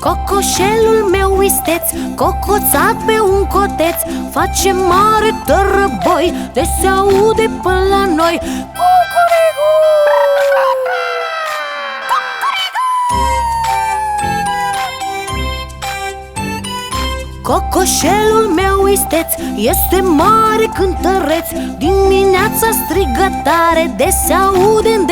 Cocoșelul meu isteț, cocoțat pe un coteț Face mare tărăboi, de se aude până la noi Cucuricu! Cocoșelul meu isteț este mare cântăreț Dimineața strigă tare de se aude în